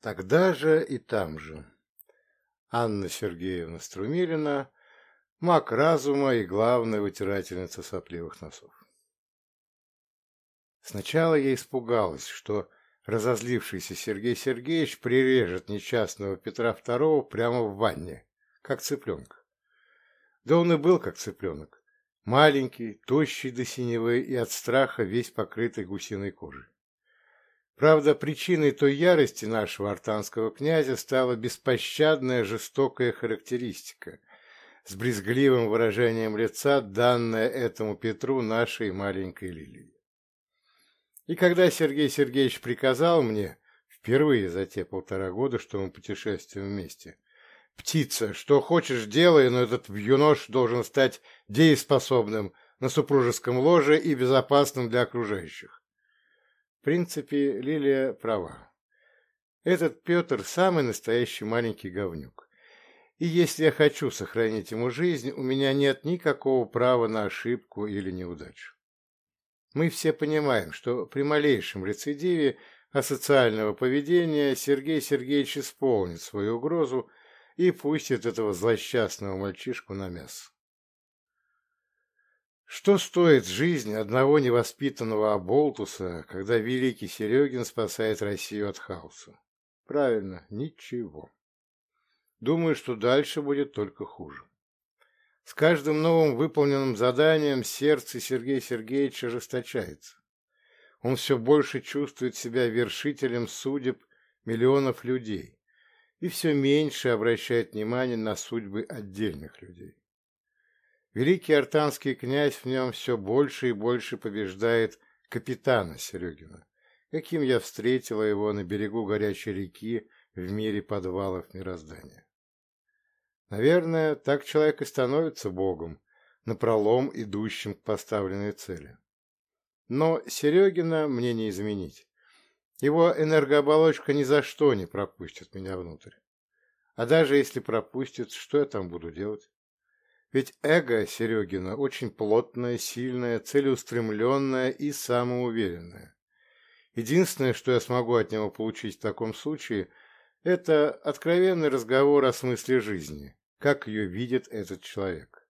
Тогда же и там же. Анна Сергеевна Струмилина, маг разума и главная вытирательница сопливых носов. Сначала я испугалась, что разозлившийся Сергей Сергеевич прирежет несчастного Петра II прямо в ванне, как цыпленка. Да он и был как цыпленок, маленький, тощий до синевы и от страха весь покрытый гусиной кожей. Правда, причиной той ярости нашего артанского князя стала беспощадная жестокая характеристика, с брезгливым выражением лица, данная этому Петру нашей маленькой Лилии. И когда Сергей Сергеевич приказал мне, впервые за те полтора года, что мы путешествуем вместе, «Птица, что хочешь делай, но этот юнош должен стать дееспособным на супружеском ложе и безопасным для окружающих. В принципе, Лилия права. Этот Петр самый настоящий маленький говнюк. И если я хочу сохранить ему жизнь, у меня нет никакого права на ошибку или неудачу. Мы все понимаем, что при малейшем рецидиве асоциального поведения Сергей Сергеевич исполнит свою угрозу и пустит этого злосчастного мальчишку на мясо. Что стоит жизнь одного невоспитанного оболтуса, когда великий Серегин спасает Россию от хаоса? Правильно, ничего. Думаю, что дальше будет только хуже. С каждым новым выполненным заданием сердце Сергея Сергеевича ожесточается. Он все больше чувствует себя вершителем судеб миллионов людей и все меньше обращает внимание на судьбы отдельных людей. Великий артанский князь в нем все больше и больше побеждает капитана Серегина, каким я встретила его на берегу горячей реки в мире подвалов мироздания. Наверное, так человек и становится богом, напролом идущим к поставленной цели. Но Серегина мне не изменить. Его энергооболочка ни за что не пропустит меня внутрь. А даже если пропустит, что я там буду делать? Ведь эго Серегина очень плотное, сильное, целеустремленное и самоуверенное. Единственное, что я смогу от него получить в таком случае, это откровенный разговор о смысле жизни, как ее видит этот человек.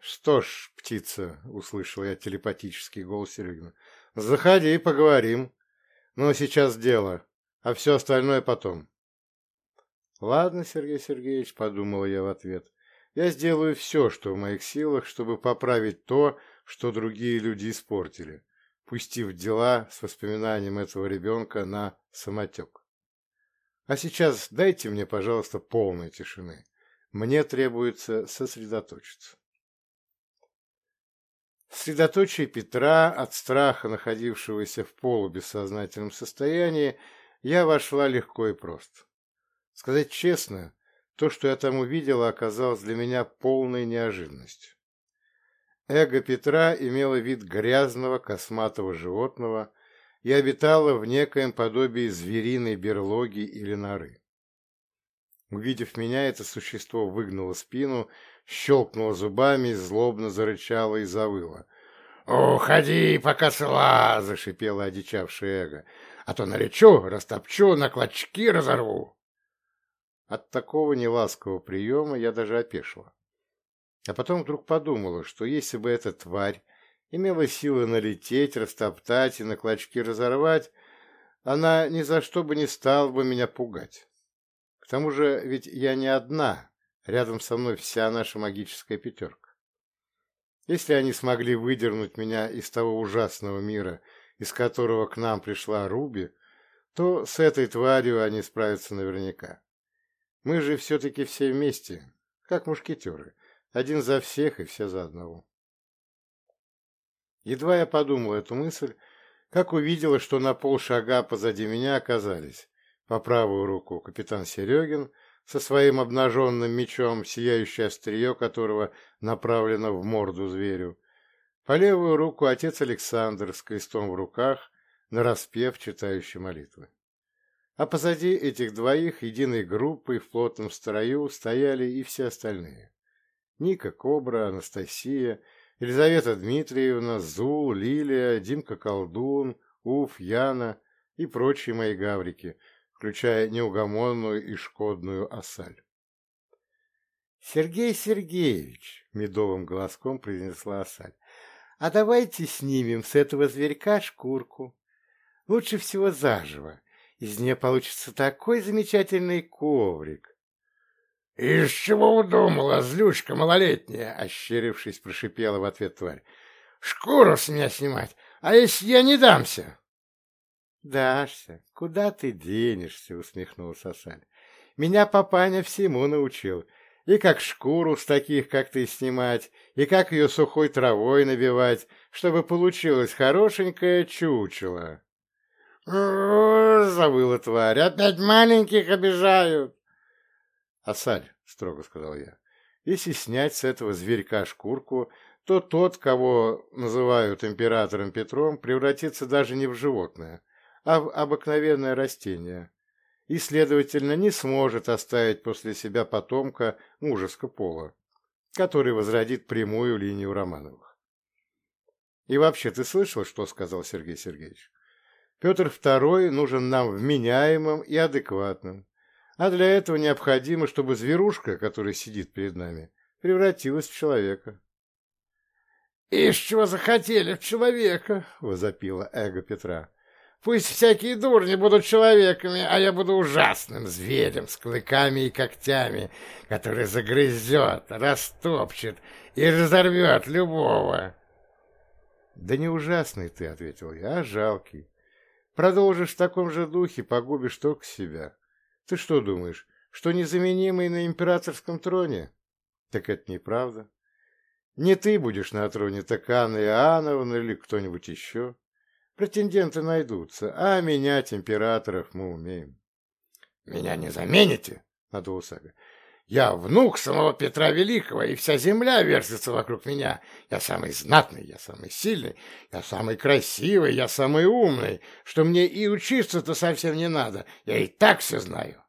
«Что ж, птица», — услышал я телепатический голос Серегина, — «заходи, поговорим. Но сейчас дело, а все остальное потом». «Ладно, Сергей Сергеевич», — подумала я в ответ, я сделаю все, что в моих силах, чтобы поправить то, что другие люди испортили, пустив дела с воспоминанием этого ребенка на самотек. А сейчас дайте мне, пожалуйста, полной тишины. Мне требуется сосредоточиться. Средоточие Петра, от страха, находившегося в полубессознательном состоянии, я вошла легко и просто. Сказать честно, то, что я там увидела, оказалось для меня полной неожиданностью. Эго Петра имело вид грязного косматого животного и обитало в некоем подобии звериной берлоги или норы. Увидев меня, это существо выгнуло спину, щелкнуло зубами, злобно зарычало и завыло. «Уходи, пока сла!» — зашипело одичавшее эго. «А то наречу, растопчу, на клочки разорву!» От такого неласкового приема я даже опешила. А потом вдруг подумала, что если бы эта тварь имела силы налететь, растоптать и на клочки разорвать, она ни за что бы не стала бы меня пугать. К тому же ведь я не одна, рядом со мной вся наша магическая пятерка. Если они смогли выдернуть меня из того ужасного мира, из которого к нам пришла Руби, то с этой тварью они справятся наверняка. Мы же все-таки все вместе, как мушкетеры. Один за всех и все за одного. Едва я подумал эту мысль, как увидела, что на полшага позади меня оказались по правую руку капитан Серегин со своим обнаженным мечом, сияющее острие которого направлено в морду зверю, по левую руку отец Александр с крестом в руках, нараспев читающий молитвы. А позади этих двоих единой группой в плотном строю стояли и все остальные. Ника Кобра, Анастасия, Елизавета Дмитриевна, Зул, Лилия, Димка Колдун, Уф, Яна и прочие мои гаврики, включая неугомонную и шкодную осаль. «Сергей Сергеевич!» — медовым голоском произнесла осаль. «А давайте снимем с этого зверька шкурку. Лучше всего заживо. Из нее получится такой замечательный коврик». «Из чего удумала, злючка малолетняя?» — ощерившись, прошипела в ответ тварь. «Шкуру с меня снимать, а если я не дамся?» «Дашься, куда ты денешься?» — усмехнулся Асаль. «Меня папаня всему научил» и как шкуру с таких, как ты, снимать, и как ее сухой травой набивать, чтобы получилось хорошенькое чучело. — завыла тварь, — опять маленьких обижают. — Асаль, — строго сказал я, — если снять с этого зверька шкурку, то тот, кого называют императором Петром, превратится даже не в животное, а в обыкновенное растение, и, следовательно, не сможет оставить после себя потомка мужеского пола, который возродит прямую линию Романовых. И вообще, ты слышал, что сказал Сергей Сергеевич? Петр II нужен нам вменяемым и адекватным, а для этого необходимо, чтобы зверушка, которая сидит перед нами, превратилась в человека. — Из чего захотели в человека? — возопило эго Петра. Пусть всякие дурни будут человеками, а я буду ужасным зверем с клыками и когтями, который загрызет, растопчет и разорвет любого. — Да не ужасный ты, — ответил я, — а жалкий. Продолжишь в таком же духе, погубишь только себя. Ты что думаешь, что незаменимый на императорском троне? Так это неправда. Не ты будешь на троне, так Анна Иоанновна или кто-нибудь еще. Претенденты найдутся, а менять императоров мы умеем. — Меня не замените? — надулся Я внук самого Петра Великого, и вся земля вертится вокруг меня. Я самый знатный, я самый сильный, я самый красивый, я самый умный, что мне и учиться-то совсем не надо. Я и так все знаю.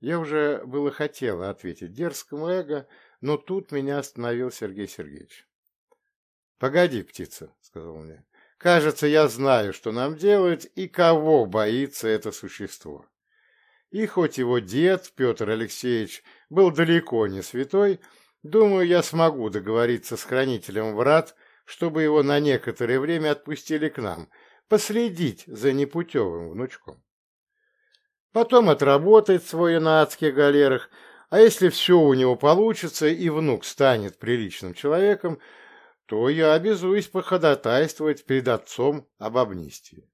Я уже было хотела ответить дерзкому эго, но тут меня остановил Сергей Сергеевич. — Погоди, птица, — сказал мне. Кажется, я знаю, что нам делать и кого боится это существо. И хоть его дед, Петр Алексеевич, был далеко не святой, думаю, я смогу договориться с хранителем врат, чтобы его на некоторое время отпустили к нам, последить за непутевым внучком. Потом отработает свой на адских галерах, а если все у него получится и внук станет приличным человеком, то я обязуюсь походатайствовать перед отцом об амнистии.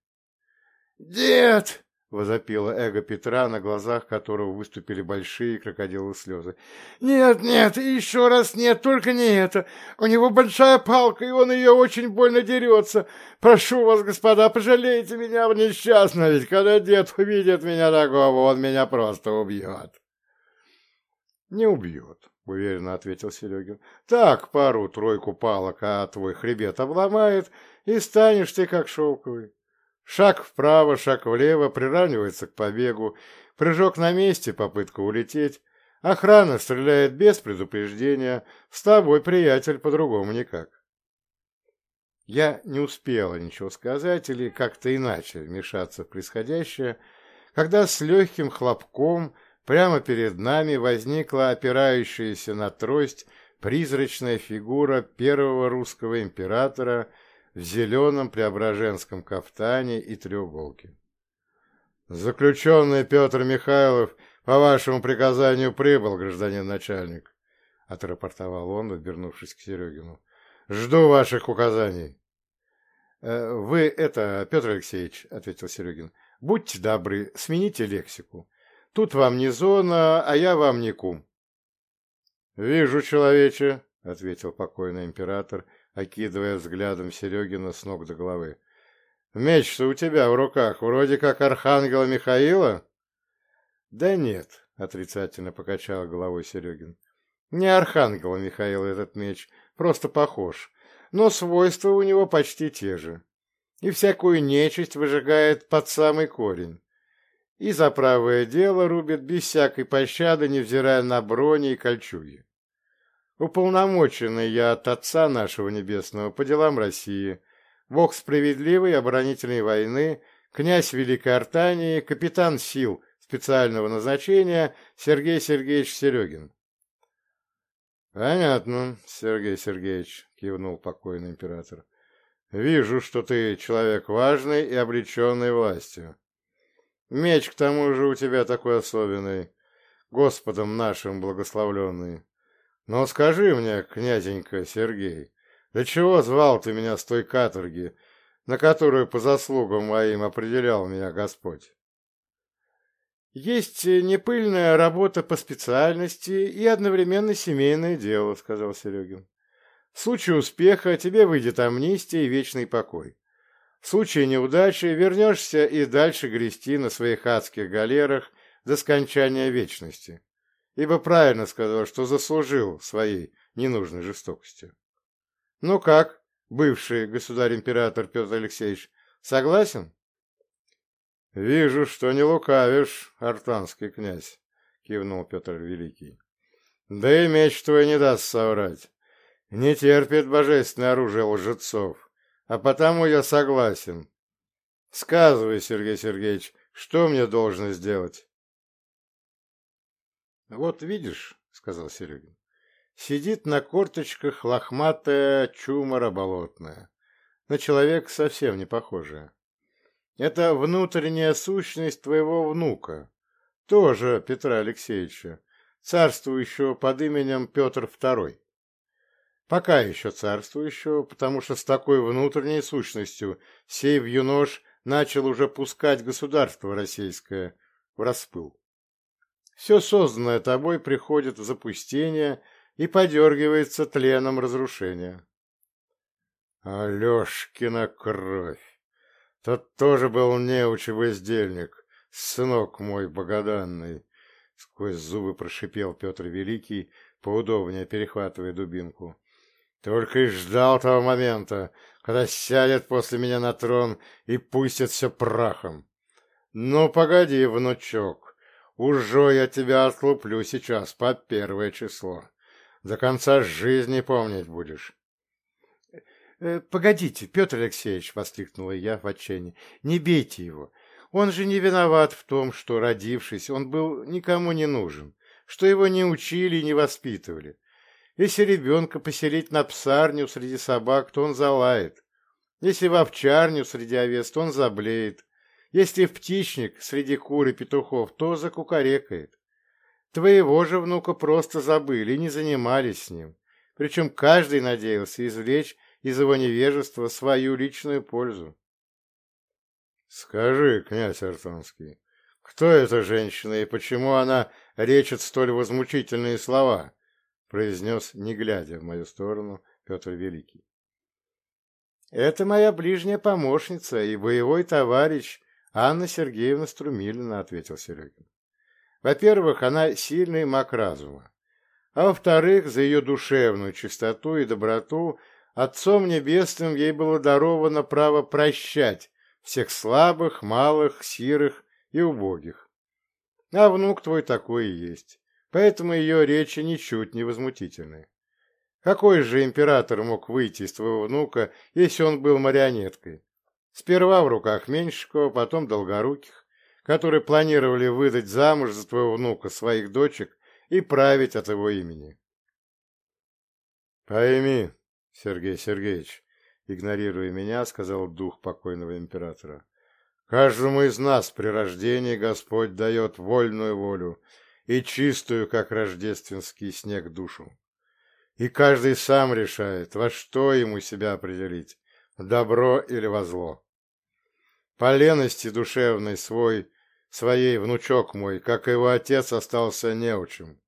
«Дед!» — возопило эго Петра, на глазах которого выступили большие крокодилы слезы. «Нет, нет, еще раз нет, только не это. У него большая палка, и он ее очень больно дерется. Прошу вас, господа, пожалейте меня в несчастно, ведь когда дед увидит меня такого, он меня просто убьет». «Не убьет», — уверенно ответил Серегин. — Так, пару-тройку палок, а твой хребет обломает, и станешь ты как шелковый. Шаг вправо, шаг влево приравнивается к побегу, прыжок на месте, попытка улететь. Охрана стреляет без предупреждения, с тобой, приятель, по-другому никак. Я не успела ничего сказать или как-то иначе вмешаться в происходящее, когда с легким хлопком Прямо перед нами возникла опирающаяся на трость призрачная фигура первого русского императора в зеленом преображенском кафтане и треуголке. «Заключенный Петр Михайлов по вашему приказанию прибыл, гражданин начальник», — отрапортовал он, обернувшись к Серегину. «Жду ваших указаний». «Э, «Вы это, Петр Алексеевич», — ответил Серегин, — «будьте добры, смените лексику. Тут вам не зона, а я вам не кум. — Вижу, человече, — ответил покойный император, окидывая взглядом Серегина с ног до головы. — Меч-то у тебя в руках, вроде как архангела Михаила? — Да нет, — отрицательно покачал головой Серегин. — Не архангела Михаила этот меч, просто похож, но свойства у него почти те же. И всякую нечисть выжигает под самый корень и за правое дело рубит без всякой пощады, невзирая на брони и кольчуги. Уполномоченный я от Отца нашего Небесного по делам России, Бог справедливой оборонительной войны, князь Великой Артании, капитан сил специального назначения Сергей Сергеевич Серегин. «Понятно, Сергей Сергеевич», — кивнул покойный император. «Вижу, что ты человек важный и облеченный властью. Меч, к тому же, у тебя такой особенный, Господом нашим благословленный. Но скажи мне, князенька Сергей, для чего звал ты меня с той каторги, на которую по заслугам моим определял меня Господь?» «Есть непыльная работа по специальности и одновременно семейное дело», — сказал Серегин. «В случае успеха тебе выйдет амнистия и вечный покой. В случае неудачи вернешься и дальше грести на своих адских галерах до скончания вечности, ибо правильно сказал, что заслужил своей ненужной жестокостью. Ну как, бывший государь-император Петр Алексеевич, согласен?» «Вижу, что не лукавишь, артанский князь», — кивнул Петр Великий. «Да и меч твой не даст соврать. Не терпит божественное оружие лжецов, а потому я согласен. Сказывай, Сергей Сергеевич, что мне должно сделать?» «Вот видишь», — сказал Серегин, — «сидит на корточках лохматая чумора болотная, на человека совсем не похожая. Это внутренняя сущность твоего внука, тоже Петра Алексеевича, царствующего под именем Петр II. Пока еще царствующего, потому что с такой внутренней сущностью сей юнош начал уже пускать государство российское в распыл. Все созданное тобой приходит в запустение и подергивается тленом разрушения. Алешкина кровь! Тот тоже был неуч и бездельник, сынок мой богоданный. Сквозь зубы прошипел Петр Великий, поудобнее перехватывая дубинку. Только и ждал того момента, когда сядет после меня на трон и пустит все прахом. Ну, погоди, внучок, уже я тебя отлуплю сейчас по первое число. До конца жизни помнить будешь. Э, «Погодите, Петр Алексеевич!» — воскликнула я в отчаянии. «Не бейте его! Он же не виноват в том, что, родившись, он был никому не нужен, что его не учили и не воспитывали. Если ребенка поселить на псарню среди собак, то он залает. Если в овчарню среди овец, то он заблеет. Если птичник среди кур и петухов, то закукарекает. Твоего же внука просто забыли и не занимались с ним. Причем каждый надеялся извлечь из его невежества свою личную пользу. Скажи, князь Артанский, кто эта женщина и почему она речит столь возмутительные слова? произнес, не глядя в мою сторону, Петр Великий. Это моя ближняя помощница и боевой товарищ Анна Сергеевна Струмилина, ответил Серегин. Во-первых, она сильный маг разума, а во-вторых, за ее душевную чистоту и доброту Отцом Небесным ей было даровано право прощать всех слабых, малых, сирых и убогих. А внук твой такой и есть, поэтому ее речи ничуть не возмутительны. Какой же император мог выйти из твоего внука, если он был марионеткой? Сперва в руках Меньшикова, потом Долгоруких, которые планировали выдать замуж за твоего внука своих дочек и править от его имени. Пойми, Сергей Сергеевич, игнорируя меня, сказал дух покойного императора. Каждому из нас при рождении Господь дает вольную волю и чистую, как рождественский снег, душу. И каждый сам решает, во что ему себя определить, добро или во зло. По лености душевной свой, своей внучок мой, как его отец, остался неучим.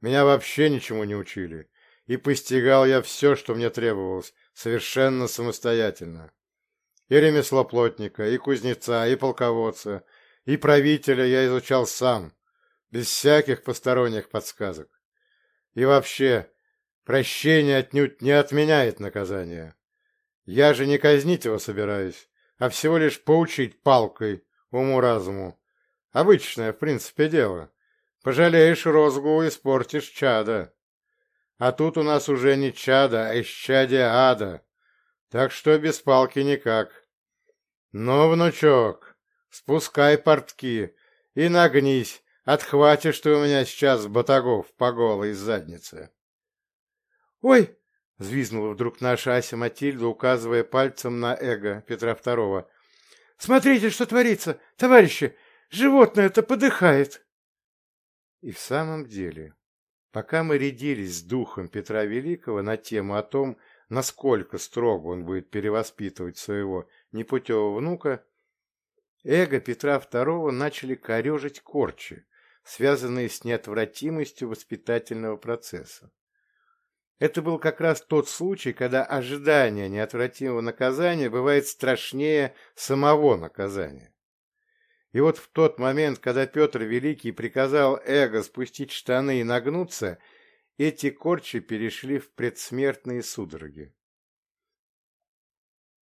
Меня вообще ничему не учили, и постигал я все, что мне требовалось, совершенно самостоятельно. И ремесло плотника, и кузнеца, и полководца, и правителя я изучал сам, без всяких посторонних подсказок. И вообще, прощение отнюдь не отменяет наказание. Я же не казнить его собираюсь, а всего лишь поучить палкой уму-разуму. Обычное, в принципе, дело. Пожалеешь розгу, испортишь чада. А тут у нас уже не чада, а исчадие ада. Так что без палки никак. Ну, внучок, Спускай портки и нагнись, отхватишь ты у меня сейчас батагов по голой заднице. «Ой!» — взвизгнула вдруг наша Ася Матильда, указывая пальцем на эго Петра Второго. «Смотрите, что творится! Товарищи, животное-то подыхает!» И в самом деле, пока мы рядились с духом Петра Великого на тему о том, насколько строго он будет перевоспитывать своего непутевого внука, эго Петра II начали корежить корчи, связанные с неотвратимостью воспитательного процесса. Это был как раз тот случай, когда ожидание неотвратимого наказания бывает страшнее самого наказания. И вот в тот момент, когда Петр Великий приказал эго спустить штаны и нагнуться, эти корчи перешли в предсмертные судороги.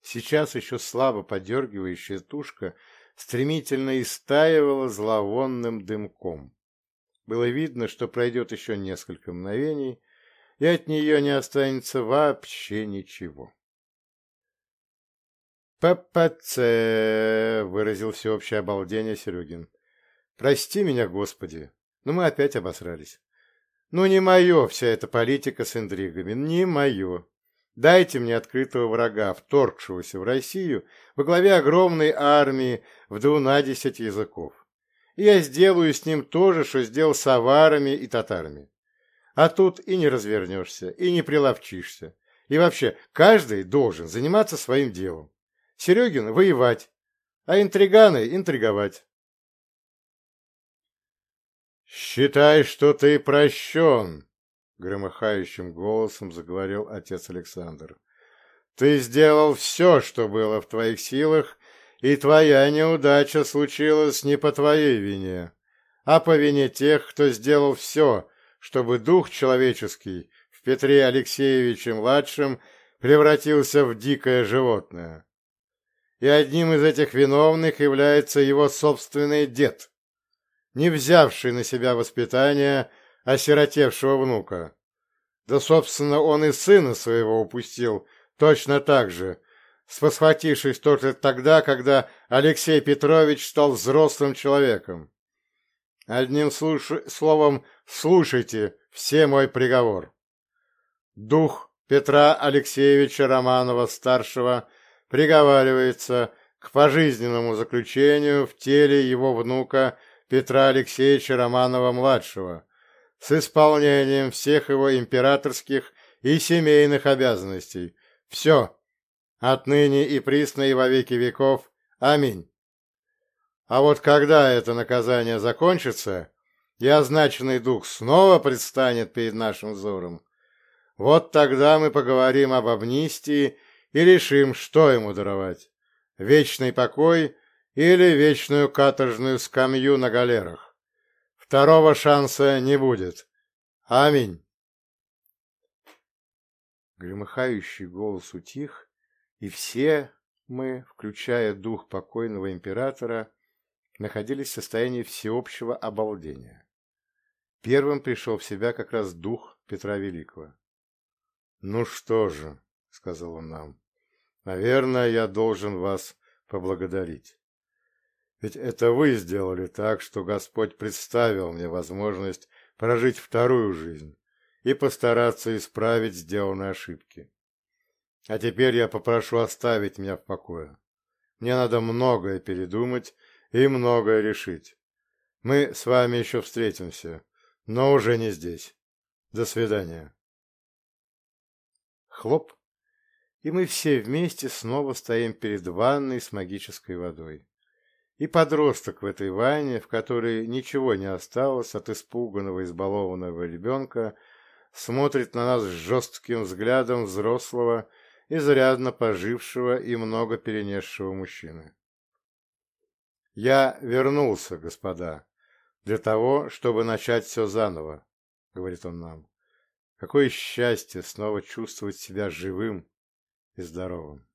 Сейчас еще слабо подергивающая тушка стремительно истаивала зловонным дымком. Было видно, что пройдет еще несколько мгновений, и от нее не останется вообще ничего. «ППЦ!» — выразил всеобщее обалдение Серегин. «Прости меня, Господи, но мы опять обосрались. Ну, не мое вся эта политика с интригами, не мое. Дайте мне открытого врага, вторгшегося в Россию во главе огромной армии в двунадесять языков. И я сделаю с ним то же, что сделал с аварами и татарами. А тут и не развернешься, и не приловчишься. И вообще, каждый должен заниматься своим делом. Серегин – воевать, а интриганы – интриговать. «Считай, что ты прощен!» — громыхающим голосом заговорил отец Александр. «Ты сделал все, что было в твоих силах, и твоя неудача случилась не по твоей вине, а по вине тех, кто сделал все, чтобы дух человеческий в Петре Алексеевиче-младшем превратился в дикое животное. И одним из этих виновных является его собственный дед, не взявший на себя воспитание осиротевшего внука. Да, собственно, он и сына своего упустил точно так же, спосхватившись только тогда, когда Алексей Петрович стал взрослым человеком. Одним слуш... словом, слушайте все мой приговор. Дух Петра Алексеевича Романова-старшего приговаривается к пожизненному заключению в теле его внука Петра Алексеевича Романова-младшего с исполнением всех его императорских и семейных обязанностей. Все. Отныне и присно и во веки веков. Аминь. А вот когда это наказание закончится, и означенный дух снова предстанет перед нашим взором, вот тогда мы поговорим об амнистии и решим, что ему даровать. Вечный покой или вечную каторжную скамью на галерах. Второго шанса не будет. Аминь. Громыхающий голос утих, и все мы, включая дух покойного императора, находились в состоянии всеобщего обалдения. Первым пришел в себя как раз дух Петра Великого. «Ну что же», — сказал он нам, — «наверное, я должен вас поблагодарить. Ведь это вы сделали так, что Господь представил мне возможность прожить вторую жизнь и постараться исправить сделанные ошибки. А теперь я попрошу оставить меня в покое. Мне надо многое передумать и многое решить. Мы с вами еще встретимся, но уже не здесь. До свидания. Хлоп, и мы все вместе снова стоим перед ванной с магической водой. И подросток в этой ванне, в которой ничего не осталось от испуганного, избалованного ребенка, смотрит на нас жестким взглядом взрослого, изрядно пожившего и много перенесшего мужчины. «Я вернулся, господа, для того, чтобы начать все заново», — говорит он нам. «Какое счастье снова чувствовать себя живым и здоровым!»